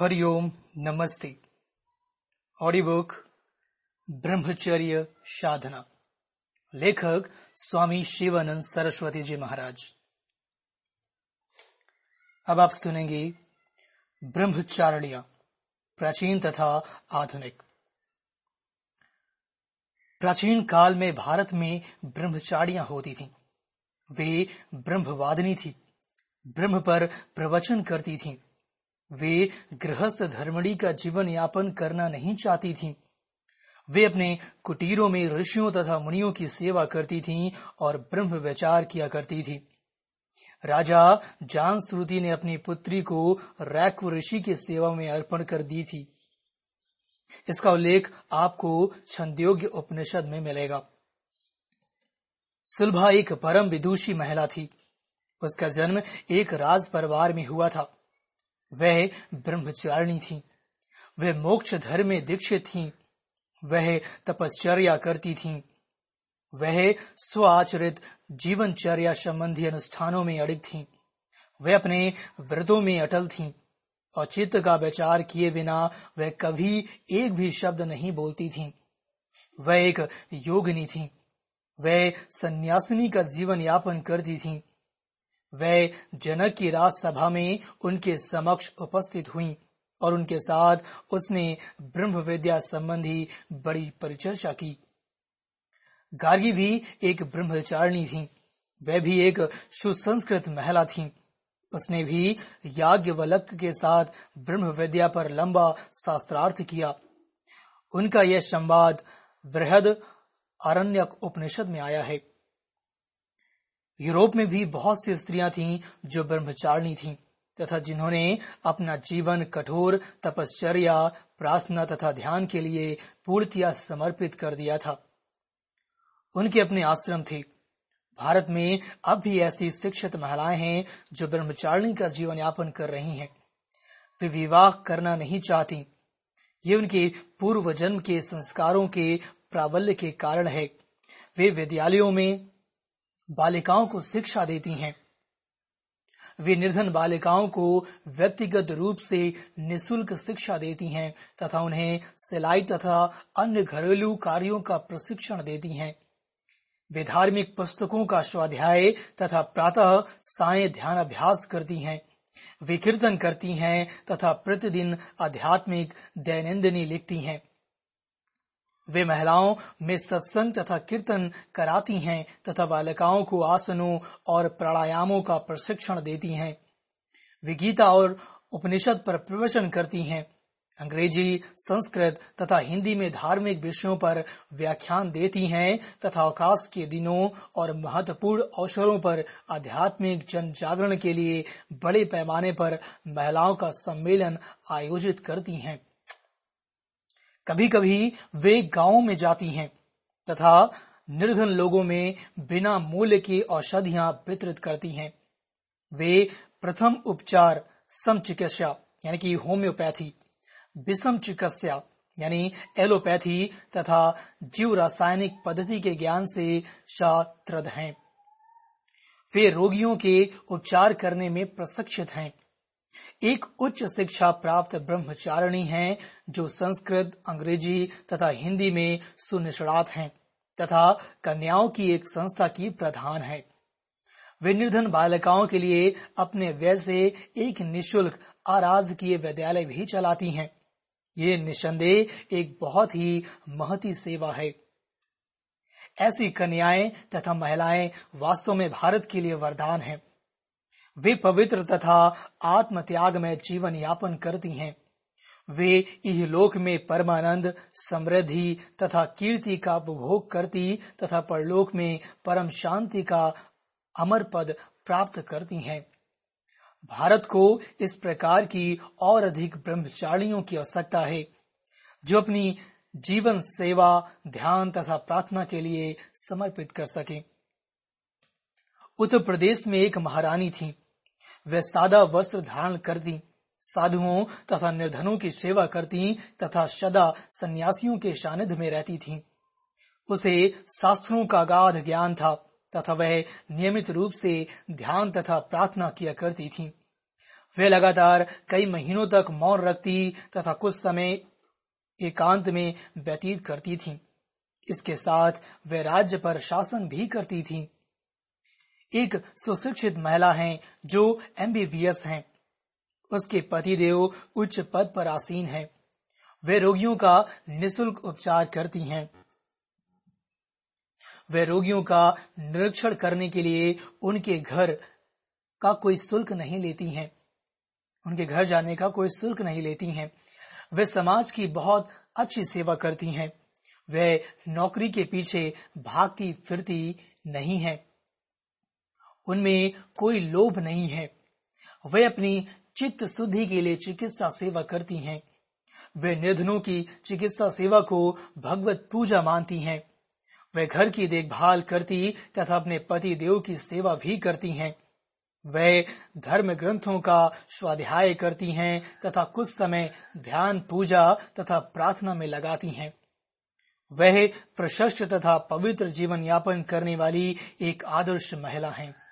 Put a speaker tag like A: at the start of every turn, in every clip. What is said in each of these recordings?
A: हरिओम नमस्ते। Audio book ब्रह्मचर्य साधना। लेखक स्वामी शिवानंद सरस्वती जी महाराज। अब आप सुनेंगे ब्रह्मचारणिया, प्राचीन तथा आधुनिक। प्राचीन काल में भारत में ब्रह्मचारियाँ होती थीं। वे ब्रह्मवादिनी थी। ब्रह्म पर प्रवचन करती थीं। वे गृहस्थ धर्मणी का जीवन यापन करना नहीं चाहती थीं। वे अपने कुटीरों में ऋषियों तथा मुनियों की सेवा करती थीं और ब्रह्म विचार किया करती थी। राजा जान श्रुति ने अपनी पुत्री को रैक्व ऋषि की सेवा में अर्पण कर दी थी। इसका उल्लेख आपको छंदयोग्य उपनिषद में मिलेगा। सुलभा एक परम विदुषी महिला थी। उसका जन्म एक राज परिवार में हुआ था। वह ब्रह्मचारिणी थी। वह मोक्ष धर्म में दीक्षित थी। वह तपश्चर्या करती थी। वह स्वआचरित जीवनचर्या संबंधी अनुष्ठानों में अड़िग थी। वह अपने व्रतों में अटल थी और चित्त का विचार किए बिना वह कभी एक भी शब्द नहीं बोलती थी। वह एक योगिनी थी। वह सन्यासिनी का जीवन यापन करती थी। वह जनक की राज सभा में उनके समक्ष उपस्थित हुई और उनके साथ उसने ब्रह्म विद्या संबंधी बड़ी परिचर्चा की। गार्गी भी एक ब्रह्मचारिणी थी। वह भी एक सुसंस्कृत महिला थी। उसने भी याज्ञवल्क के साथ ब्रह्म विद्या पर लंबा शास्त्रार्थ किया। उनका यह संवाद वृहद अरण्यक उपनिषद में आया है। यूरोप में भी बहुत सी स्त्रियाँ थीं जो ब्रह्मचारिणी थीं, तथा जिन्होंने अपना जीवन कठोर, तपश्चर्या, प्रार्थना तथा ध्यान के लिए पूर्णतया समर्पित कर दिया था। उनके अपने आश्रम थे। भारत में अब भी ऐसी शिक्षित महिलाएँ हैं जो ब्रह्मचारिणी का जीवन यापन कर रही हैं। वे विवाह करना नहीं चाहती। ये उनके पूर्व जन्म के संस्कारों के प्राबल्य के कारण है। वे विद्यालयों में बालिकाओं को शिक्षा देती हैं। वे निर्धन बालिकाओं को व्यक्तिगत रूप से निशुल्क शिक्षा देती हैं तथा उन्हें सिलाई तथा अन्य घरेलू कार्यों का प्रशिक्षण देती हैं। वे धार्मिक पुस्तकों का स्वाध्याय तथा प्रातः साय ध्यान अभ्यास करती हैं। वे कीर्तन करती हैं तथा प्रतिदिन आध्यात्मिक दैनंदिनी लिखती हैं। वे महिलाओं में सत्संग तथा कीर्तन कराती हैं तथा बालिकाओं को आसनों और प्राणायामों का प्रशिक्षण देती हैं। वे गीता और उपनिषद पर प्रवचन करती हैं। अंग्रेज़ी, संस्कृत तथा हिंदी में धार्मिक विषयों पर व्याख्यान देती हैं तथा अवकाश के दिनों और महत्वपूर्ण अवसरों पर आध्यात्मिक जन जागरण के लिए बड़े पैमाने पर महिलाओं का सम्मेलन आयोजित करती हैं। कभी कभी वे गाँवों में जाती हैं तथा निर्धन लोगों में बिना मूल्य की औषधियाँ वितरित करती हैं। वे प्रथम उपचार सम चिकित्सा यानी कि होम्योपैथी, विषम चिकित्सा, यानी एलोपैथी तथा जीव रासायनिक पद्धति के ज्ञान से शात्रद हैं। वे रोगियों के उपचार करने में प्रशिक्षित हैं। एक उच्च शिक्षा प्राप्त ब्रह्मचारिणी हैं, जो संस्कृत, अंग्रेज़ी तथा हिंदी में सुनिष्णात हैं, तथा कन्याओं की एक संस्था की प्रधान है। वे निर्धन बालिकाओं के लिए अपने व्यय से एक निशुल्क अराजकीय विद्यालय भी चलाती हैं। ये निसंदेह एक बहुत ही महती सेवा है। ऐसी कन्याएँ तथा महिलाएँ वास्तव में भारत के लिए वरदान हैं। वे पवित्र तथा आत्म त्याग में जीवन यापन करती हैं। वे इह लोक में परमानंद, समृद्धि तथा कीर्ति का उपभोग करती तथा परलोक में परम शांति का अमर पद प्राप्त करती हैं। भारत को इस प्रकार की और अधिक ब्रह्मचारियों की आवश्यकता है, जो अपनी जीवन सेवा, ध्यान तथा प्रार्थना के लिए समर्पित कर सके। उत्तर प्रदेश में एक महारानी थी। वे सादा वस्त्र धारण करती, साधुओं तथा निर्धनों की सेवा करती तथा सदा सन्यासियों के सानिध्य में रहती थीं। उसे शास्त्रों का गाध ज्ञान था तथा वह नियमित रूप से ध्यान तथा प्रार्थना किया करती थी वे लगातार कई महीनों तक मौन रखती तथा कुछ समय एकांत में व्यतीत करती थीं। इसके साथ वे राज्य पर शासन भी करती थीं। एक सुशिक्षित महिला हैं जो एमबीबीएस हैं। उसके पतिदेव उच्च पद पर आसीन हैं। वे रोगियों का निशुल्क उपचार करती हैं। वे रोगियों का निरीक्षण करने के लिए उनके घर का कोई शुल्क नहीं लेती हैं। उनके घर जाने का कोई शुल्क नहीं लेती हैं। वे समाज की बहुत अच्छी सेवा करती हैं। वे नौकरी के पीछे भागती फिरती नहीं है। उनमें कोई लोभ नहीं है। वे अपनी चित्त शुद्धि के लिए चिकित्सा सेवा करती हैं। वे निर्धनों की चिकित्सा सेवा को भगवत पूजा मानती हैं। वे घर की देखभाल करती तथा अपने पति देव की सेवा भी करती हैं। वे धर्म ग्रंथों का स्वाध्याय करती हैं तथा कुछ समय ध्यान पूजा तथा प्रार्थना में लगाती हैं। वह प्रशस्त तथा पवित्र जीवन यापन करने वाली एक आदर्श महिला हैं।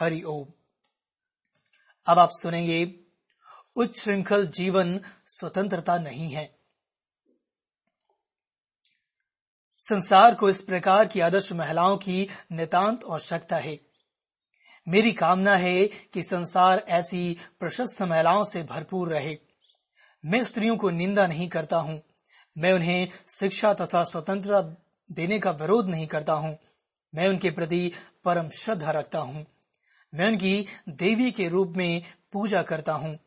A: हरि ओम। अब आप सुनेंगे उच्च श्रृंखल जीवन स्वतंत्रता नहीं है। संसार को इस प्रकार की आदर्श महिलाओं की नितांत आवश्यकता है। मेरी कामना है कि संसार ऐसी प्रशस्त महिलाओं से भरपूर रहे। मैं स्त्रियों को निंदा नहीं करता हूँ। मैं उन्हें शिक्षा तथा स्वतंत्रता देने का विरोध नहीं करता हूँ। मैं उनके प्रति परम श्रद्धा रखता हूँ। मैं उनकी देवी के रूप में पूजा करता हूँ।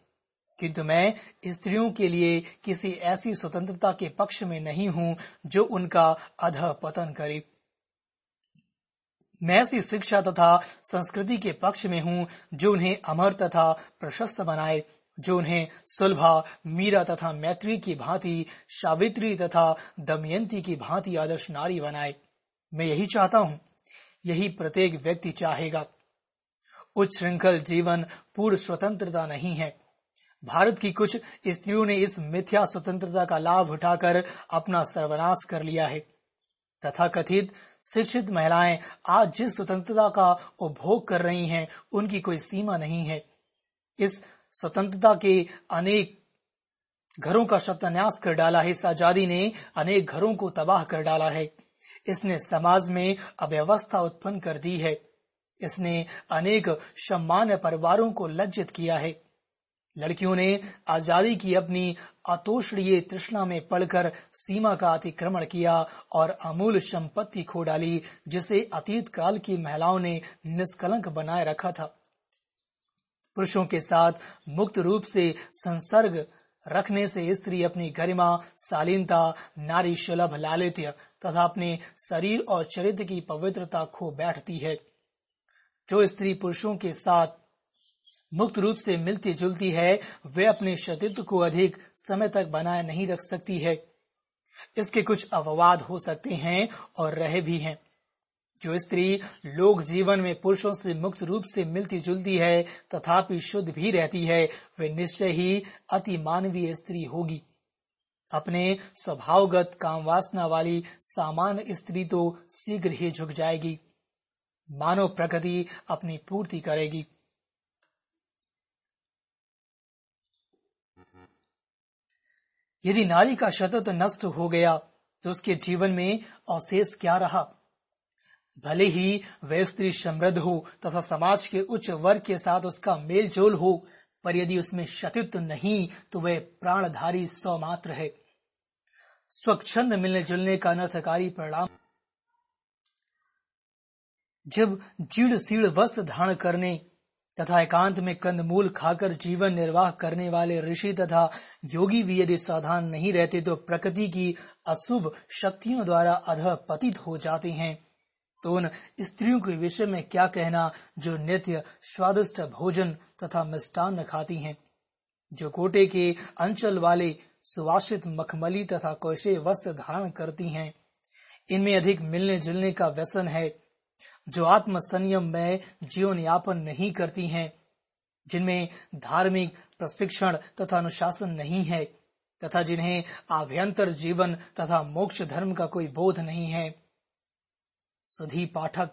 A: किंतु मैं स्त्रियों के लिए किसी ऐसी स्वतंत्रता के पक्ष में नहीं हूँ जो उनका अध पतन करे। मैं ऐसी शिक्षा तथा संस्कृति के पक्ष में हूँ जो उन्हें अमर तथा प्रशस्त बनाए, जो उन्हें सुलभा, मीरा तथा मैत्री की भांति, सावित्री तथा दमयंती की भांति आदर्श नारी बनाए। मैं यही चाहता हूँ, यही प्रत्येक व्यक्ति चाहेगा। उच्च श्रृंखल जीवन पूर्ण स्वतंत्रता नहीं है। भारत की कुछ स्त्रियों ने इस मिथ्या स्वतंत्रता का लाभ उठाकर अपना सर्वनाश कर लिया है। तथा कथित शिक्षित महिलाएँ आज जिस स्वतंत्रता का उपभोग कर रही हैं, उनकी कोई सीमा नहीं है। इस स्वतंत्रता के अनेक घरों का सत्यान्यास कर डाला है। इस आज़ादी ने अनेक घरों को तबाह कर डाला है। इसने समाज में अव्यवस्था उत्पन्न कर दी है। इसने अनेक सम्मान्य परिवारों को लज्जित किया है। लड़कियों ने आज़ादी की अपनी अतोषणीय तृष्णा में पढ़कर सीमा का अतिक्रमण किया और अमूल संपत्ति खो डाली, जिसे अतीत काल की महिलाओं ने निष्कलंक बनाए रखा था। पुरुषों के साथ मुक्त रूप से संसर्ग रखने से स्त्री अपनी गरिमा, शालीनता, नारी सुलभ लालित्य तथा अपने शरीर और चरित्र की पवित्रता खो बैठती है। जो स्त्री पुरुषों के साथ मुक्त रूप से मिलती जुलती है, वे अपने शतित्व को अधिक समय तक बनाए नहीं रख सकती है। इसके कुछ अपवाद हो सकते हैं और रहे भी हैं। जो स्त्री लोक जीवन में पुरुषों से मुक्त रूप से मिलती जुलती है, तथापि शुद्ध भी रहती है, वे निश्चय ही अति मानवीय स्त्री होगी। अपने स्वभावगत काम वासना वाली सामान्य स्त्री तो शीघ्र ही झुक जाएगी। मानव प्रगति अपनी पूर्ति करेगी। यदि नारी का शतत नष्ट हो गया तो उसके जीवन में अवशेष क्या रहा? भले ही वह स्त्री समृद्ध हो तथा समाज के उच्च वर्ग के साथ उसका मेल जोल हो, पर यदि उसमें शतित्व नहीं तो वह प्राणधारी सौ मात्र है। स्वच्छंद मिलने जुलने का अनर्थकारी परिणाम जब जीर्ण सीढ़ वस्त्र धारण करने तथा एकांत में कंदमूल खाकर जीवन निर्वाह करने वाले ऋषि तथा योगी भी यदि सावधान नहीं रहते तो प्रकृति की अशुभ शक्तियों द्वारा अध पतित हो जाते हैं। तो उन स्त्रियों के विषय में क्या कहना जो नित्य स्वादिष्ट भोजन तथा मिष्टान्न खाती हैं? जो कोटे के अंचल वाले सुवासित मखमली तथा कौशे वस्त्र धारण करती हैं, इनमें अधिक मिलने जुलने का व्यसन है। जो आत्म संयम में जीवन यापन नहीं करती हैं, जिनमें धार्मिक प्रशिक्षण तथा अनुशासन नहीं है, तथा जिन्हें आभ्यंतर जीवन तथा मोक्ष धर्म का कोई बोध नहीं है। सुधी पाठक,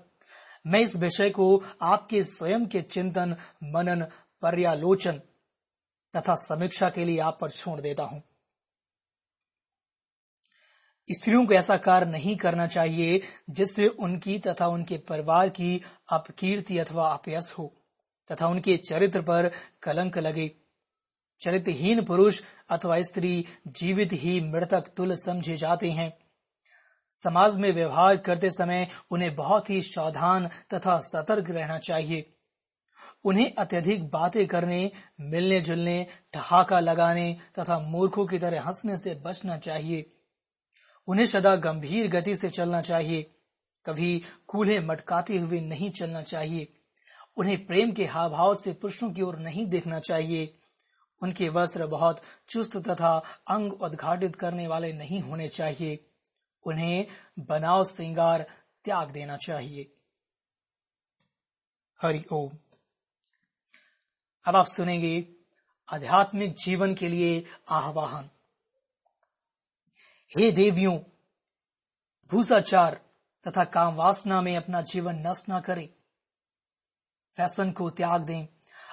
A: मैं इस विषय को आपके स्वयं के चिंतन, मनन, पर्यालोचन तथा समीक्षा के लिए आप पर छोड़ देता हूँ। स्त्रियों को ऐसा कार्य नहीं करना चाहिए जिससे उनकी तथा उनके परिवार की अपकीर्ति अथवा अपयस हो, तथा उनके चरित्र पर कलंक लगे। चरित्रहीन पुरुष अथवा स्त्री जीवित ही मृतक तुल समझे जाते हैं। समाज में व्यवहार करते समय उन्हें बहुत ही सावधान तथा सतर्क रहना चाहिए। उन्हें अत्यधिक बातें करने मिलने जुलने ठहाका लगाने तथा मूर्खों की तरह हंसने से बचना चाहिए। उन्हें सदा गंभीर गति से चलना चाहिए। कभी कूल्हे मटकाते हुए नहीं चलना चाहिए। उन्हें प्रेम के हाव भाव से पुरुषों की ओर नहीं देखना चाहिए। उनके वस्त्र बहुत चुस्त तथा अंग उद्घाटित करने वाले नहीं होने चाहिए। उन्हें बनाव श्रृंगार त्याग देना चाहिए। हरि ओम। अब आप सुनेंगे आध्यात्मिक जीवन के लिए आह्वान। हे देवियों, भूसाचार तथा काम वासना में अपना जीवन नष्ट न करें। फ़ैशन को त्याग दें,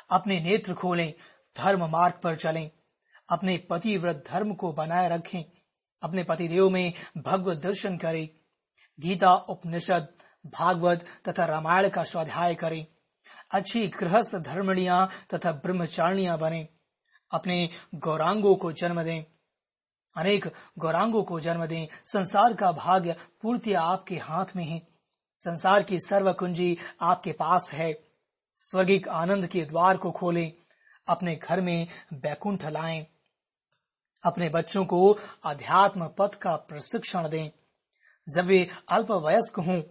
A: अपने नेत्र खोलें, धर्म मार्ग पर चलें, अपने पतिव्रत धर्म को बनाए रखें, अपने पतिदेव में भगवत दर्शन करें, गीता, उपनिषद, भागवत तथा रामायण का स्वाध्याय करें, अच्छी गृहस्थ धर्मणिया तथा ब्रह्मचारिणियाँ बने, अपने गौरांगों को जन्म दें अनेक गौरांगों को जन्म दें। संसार का भाग्य पूर्ति आपके हाथ में है। संसार की सर्व कुंजी आपके पास है। स्वर्गिक आनंद के द्वार को खोलें। अपने घर में बैकुंठ लाएँ। अपने बच्चों को अध्यात्म पथ का प्रशिक्षण दें। जब वे अल्प वयस्क हों,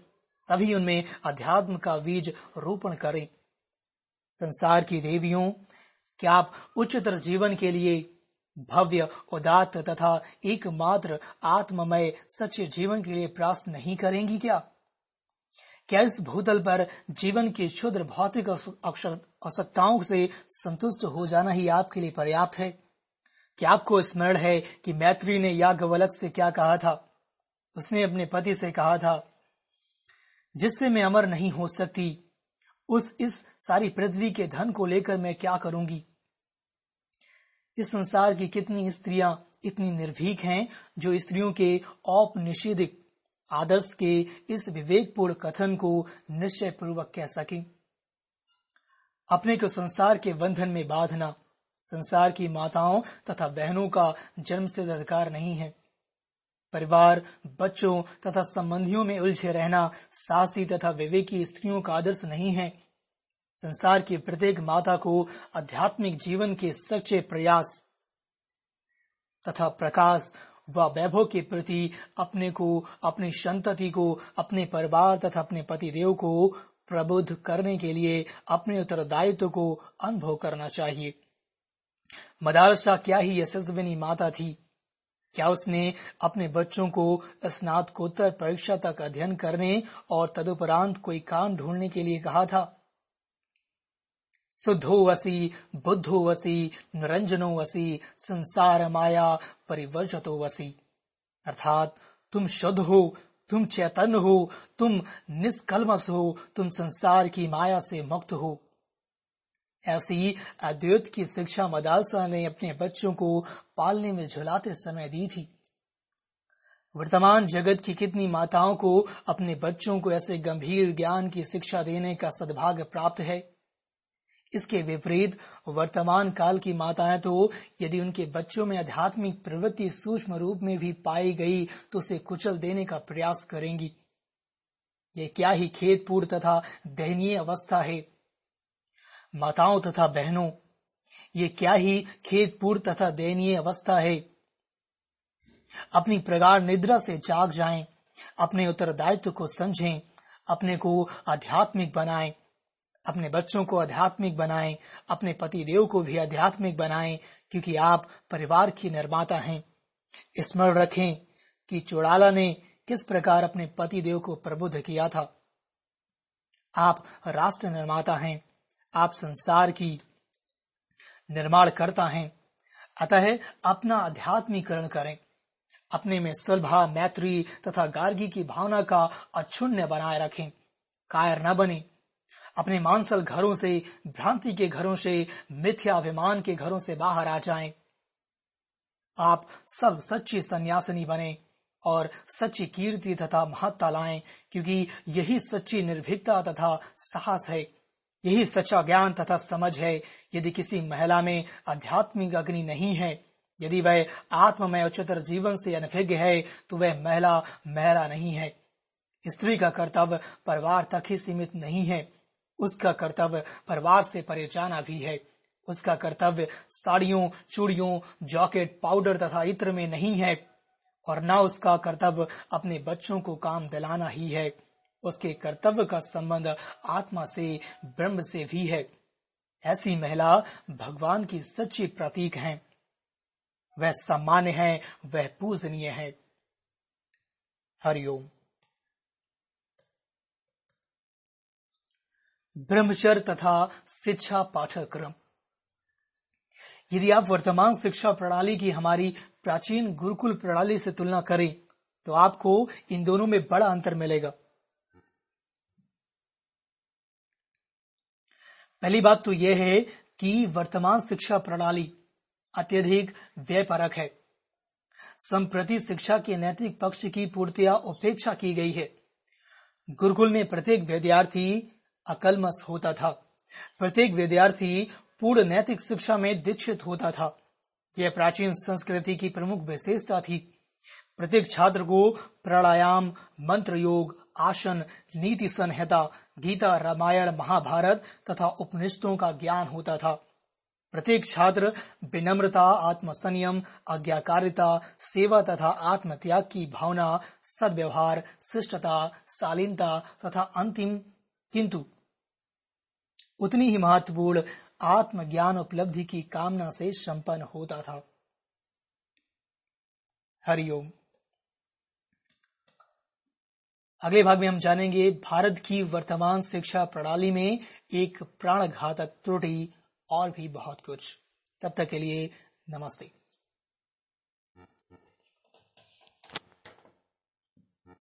A: तभी उनमें अध्यात्म का बीज रोपण करें। संसार की देवियों, क्या आप उच्चतर जीवन के लिए भव्य उदात तथा एकमात्र आत्ममय सच्चे जीवन के लिए प्रयास नहीं करेंगी क्या? क्या इस भूतल पर जीवन की क्षुद्र भौतिक आवश्यकताओं से संतुष्ट हो जाना ही आपके लिए पर्याप्त है? क्या आपको स्मरण है कि मैत्री ने याज्ञवलक से क्या कहा था? उसने अपने पति से कहा था, जिससे मैं अमर नहीं हो सकती, उस इस सारी पृथ्वी के धन को लेकर मैं क्या करूँगी? इस संसार की कितनी स्त्रियाँ इतनी निर्भीक हैं, जो स्त्रियों के औपनिषेधिक आदर्श के इस विवेकपूर्ण कथन को निश्चय पूर्वक कह सके। अपने को संसार के बंधन में बांधना, संसार की माताओं तथा बहनों का जन्म से अधिकार नहीं है। परिवार, बच्चों तथा संबंधियों में उलझे रहना, साहसी तथा विवेकी स्त्रियों का आदर्श नहीं है। संसार की प्रत्येक माता को आध्यात्मिक जीवन के सच्चे प्रयास तथा प्रकाश व वैभव के प्रति अपने को, अपनी संतति को, अपने परिवार तथा अपने पति देव को प्रबुद्ध करने के लिए अपने उत्तरदायित्व को अनुभव करना चाहिए। मदारसा क्या ही यशस्विनी माता थी? क्या उसने अपने बच्चों को स्नातकोत्तर परीक्षा तक अध्ययन करने और तदुपरांत कोई काम ढूँढने के लिए कहा था? शुद्धो वसी बुद्धो वसी निरंजनो वसी संसार माया परिवर्जतो वसी अर्थात तुम शुद्ध हो, तुम चैतन्य हो, तुम निष्कलमस हो, तुम संसार की माया से मुक्त हो। ऐसी अद्वैत की शिक्षा मदालसा ने अपने बच्चों को पालने में झुलाते समय दी थी। वर्तमान जगत की कितनी माताओं को अपने बच्चों को ऐसे गंभीर ज्ञान की शिक्षा देने का सद्भाग्य प्राप्त है? इसके विपरीत वर्तमान काल की माताएँ तो यदि उनके बच्चों में आध्यात्मिक प्रवृत्ति सूक्ष्म रूप में भी पाई गई तो उसे कुचल देने का प्रयास करेंगी। ये क्या ही खेतपूर्ण तथा दयनीय अवस्था है। माताओं तथा बहनों ये क्या ही खेतपूर्ण तथा दयनीय अवस्था है। अपनी प्रगाढ़ निद्रा से जाग जाएँ, अपने उत्तरदायित्व को समझें अपने को आध्यात्मिक बनाएँ। अपने बच्चों को आध्यात्मिक बनाएँ, अपने पति देव को भी आध्यात्मिक बनाएँ, क्योंकि आप परिवार की निर्माता हैं। स्मरण रखें कि चौड़ाला ने किस प्रकार अपने पति देव को प्रबुद्ध किया था। आप राष्ट्र निर्माता हैं, आप संसार की निर्माण करता हैं। अतः अपना आध्यात्मिकरण करें। अपने में सुलभा, मैत्री तथा गार्गी की भावना का अक्षुण्य बनाए रखें। कायर न बने। अपने मानसल घरों से, भ्रांति के घरों से मिथ्या मिथ्याभिमान के घरों से बाहर आ जाएँ। आप सब सच्ची सन्यासिनी बने और सच्ची कीर्ति तथा महत्ता लाएँ, क्योंकि यही सच्ची निर्भीकता तथा साहस है। यही सच्चा ज्ञान तथा समझ है। यदि किसी महिला में आध्यात्मिक अग्नि नहीं है, यदि वह आत्ममय उच्चतर जीवन से अनभिज्ञ है तो वह महिला महिला नहीं है। स्त्री का कर्तव्य परिवार तक ही सीमित नहीं है। उसका कर्तव्य परिवार से परे जाना भी है। उसका कर्तव्य साड़ियों, चूड़ियों, जॉकेट, पाउडर तथा इत्र में नहीं है और न उसका कर्तव्य अपने बच्चों को काम दिलाना ही है। उसके कर्तव्य का संबंध आत्मा से, ब्रह्म से भी है। ऐसी महिला भगवान की सच्ची प्रतीक है। वह सामान्य है, वह पूजनीय है। हरिओम ब्रह्मचर्य तथा शिक्षा पाठ्यक्रम। यदि आप वर्तमान शिक्षा प्रणाली की हमारी प्राचीन गुरुकुल प्रणाली से तुलना करें तो आपको इन दोनों में बड़ा अंतर मिलेगा। पहली बात तो यह है कि वर्तमान शिक्षा प्रणाली अत्यधिक व्ययपरक है। संप्रति शिक्षा के नैतिक पक्ष की पूर्तिया उपेक्षा की गई है। गुरुकुल में प्रत्येक विद्यार्थी अकलमस होता था। प्रत्येक विद्यार्थी पूर्ण नैतिक शिक्षा में दीक्षित होता था। यह प्राचीन संस्कृति की प्रमुख विशेषता थी। प्रत्येक छात्र को प्राणायाम मंत्र योग आसन, नीति संहिता, गीता, रामायण, महाभारत तथा उपनिषदों का ज्ञान होता था। प्रत्येक छात्र विनम्रता, आत्मसंयम, आज्ञाकारिता, सेवा तथा आत्म त्याग की भावना, सद्व्यवहार, शिष्टता, शालीनता तथा अंतिम। किंतु उतनी ही महत्वपूर्ण आत्मज्ञान उपलब्धि की कामना से संपन्न होता था। हरिओम अगले भाग में हम जानेंगे भारत की वर्तमान शिक्षा प्रणाली में एक प्राणघातक त्रुटि और भी बहुत कुछ। तब तक के लिए नमस्ते।